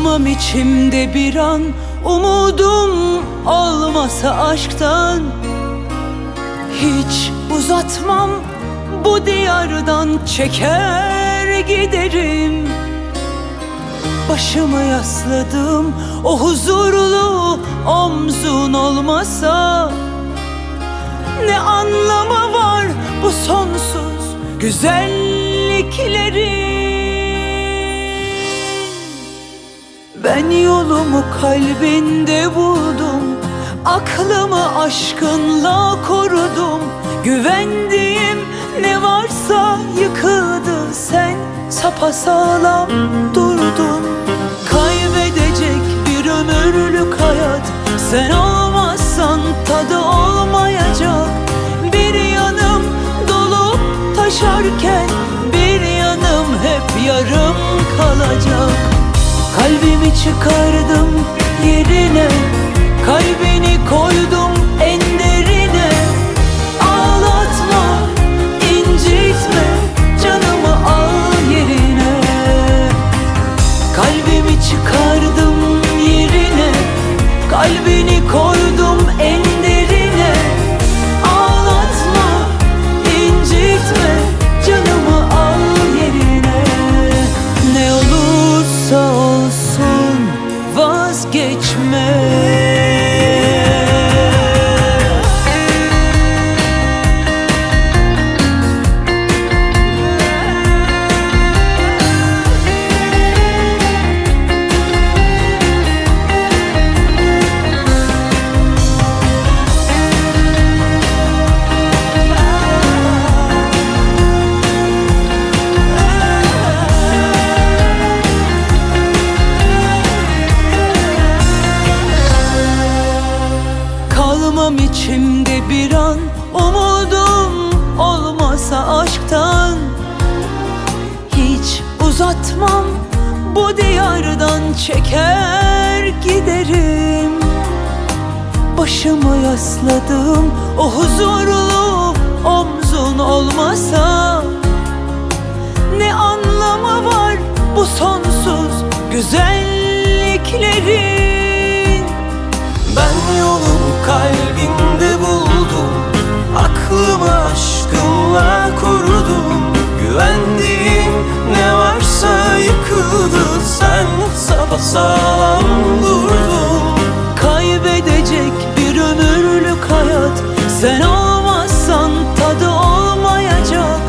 Kalmam içimde bir an Umudum olmasa aşktan. Hiç uzatmam bu diyardan Çeker giderim. Başımı yasladım o huzurlu omzun olmasa. Ne anlamı var bu sonsuz güzelliklerin Ben yolumu kalbinde buldum Aklımı aşkınla korudum. Güvendiğim ne varsa yıkıldı Sen sapasağlam durdun. Kaybedecek bir ömürlük hayat Sen olmazsan tadı olmayacak. Bir yanım dolup taşarken Bir yanım hep yarım kalacak Kalbimi çıkardım yerine Kalbini koydum en derine Ağlatma, incitme Canımı al yerine. Kalbimi çıkardım yerine Kalbini koydum en içimde bir an Umudum olmasa aşktan. Hiç uzatmam bu diyardan Çeker giderim. Başımı yasladım o huzurlu omzun olmasa. Ne anlamı var bu sonsuz güzelliklerin sapasağlam durdun Kaybedecek bir ömürlük hayat Sen olmazsan tadı olmayacak.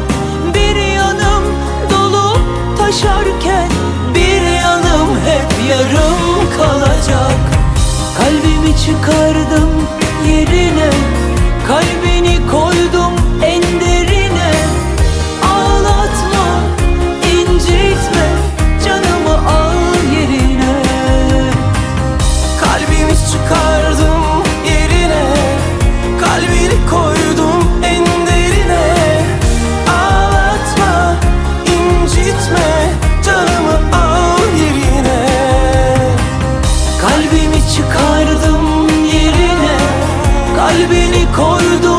Bir yanım dolup taşarken Bir yanım hep yarım kalacak. Kalbimi çıkardım yerine Kalbini incitme Canımı al yerine. Kalbimi çıkardım yerine Kalbini koydum